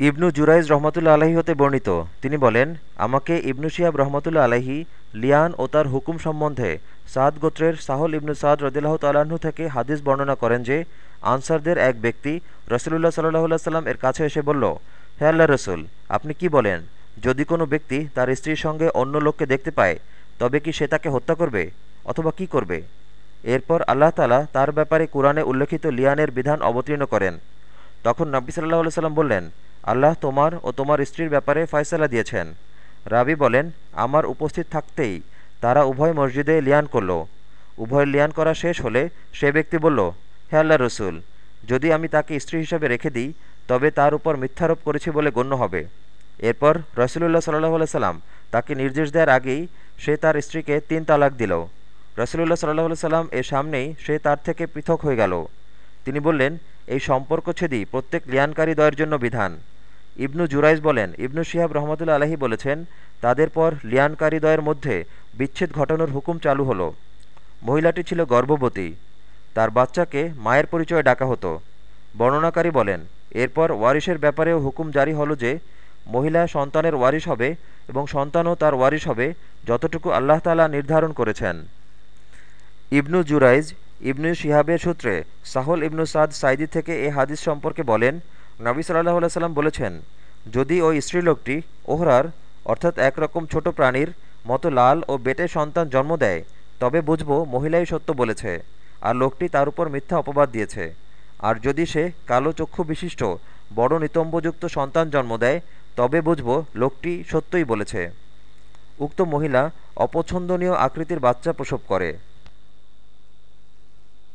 ইবনু জুরাইজ রহমতুল্লা আলাহি হতে বর্ণিত। তিনি বলেন, আমাকে ইবনু শিহাব রহমতুল্লা আলাহি লিয়ান ও তার হুকুম সম্বন্ধে সাদ গোত্রের সাহল ইবনু সাদ রদিল্লাহ তাল্লাহ্ন থেকে হাদিস বর্ণনা করেন যে, আনসারদের এক ব্যক্তি রসুলুল্লাহ সাল্লাহ সাল্লাম এর কাছে এসে বলল, হে আল্লাহ রসুল, আপনি কি বলেন, যদি কোনো ব্যক্তি তার স্ত্রীর সঙ্গে অন্য লোককে দেখতে পায়, তবে কি সে তাকে হত্যা করবে অথবা কি করবে? এরপর আল্লাহ তালা তার ব্যাপারে কোরআনে উল্লেখিত লিয়ানের বিধান অবতীর্ণ করেন। তখন নব্বী সাল্লাহ সাল্লাম বললেন আল্লাহ তোমার ও তোমার স্ত্রীর ব্যাপারে ফয়সালা দিয়েছেন। রাবি বলেন, আমার উপস্থিত থাকতেই তারা উভয় মসজিদে লিয়ান করল। উভয় লিয়ান করা শেষ হলে সে ব্যক্তি বলল, হে আল্লাহ রসুল, যদি আমি তাকে স্ত্রী হিসাবে রেখে দিই, তবে তার উপর মিথ্যারোপ করেছি বলে গণ্য হবে। এরপর রসুলুল্লাহ সাল্লাহ সাল্লাম তাকে নির্দেশ দেওয়ার আগেই সে তার স্ত্রীকে তিন তালাক দিল। রসুলুল্লাহ সাল্লাহ সাল্লাম এর সামনেই সে তার থেকে পৃথক হয়ে গেল। তিনি বললেন, এই সম্পর্ক ছেদি প্রত্যেক লিয়ানকারী দয়ের জন্য বিধান। ইবনু জুরাইজ বলেন, ইবনু শিহাব রহমতুল্লা আলহী বলেছেন, তাদের পর লিয়ানকারী দয়ের মধ্যে বিচ্ছেদ ঘটানোর হুকুম চালু হলো। মহিলাটি ছিল গর্ভবতী। তার বাচ্চাকে মায়ের পরিচয়ে ডাকা হতো। বর্ণনাকারী বলেন, এরপর ওয়ারিশের ব্যাপারেও হুকুম জারি হলো যে, মহিলা সন্তানের ওয়ারিশ হবে এবং সন্তানও তার ওয়ারিশ হবে যতটুকু আল্লাহ তালা নির্ধারণ করেছেন। ইবনু জুরাইজ ইবনু শিহাবের সূত্রে সাহল ইবনু সাদ সাইদি থেকে এ হাদিস সম্পর্কে বলেন নবী সাল্লাহ সাল্লাম বলেছেন, যদি ওই স্ত্রীলোকটি ওহরার, অর্থাৎ একরকম ছোট প্রাণীর মতো লাল ও বেটে সন্তান জন্ম দেয়, তবে বুঝব মহিলাই সত্য বলেছে, আর লোকটি তার উপর মিথ্যা অপবাদ দিয়েছে। আর যদি সে কালো চক্ষু বিশিষ্ট, বড় নিতম্বযুক্ত সন্তান জন্ম দেয়, তবে বুঝব লোকটি সত্যই বলেছে। উক্ত মহিলা অপছন্দনীয় আকৃতির বাচ্চা প্রসব করে।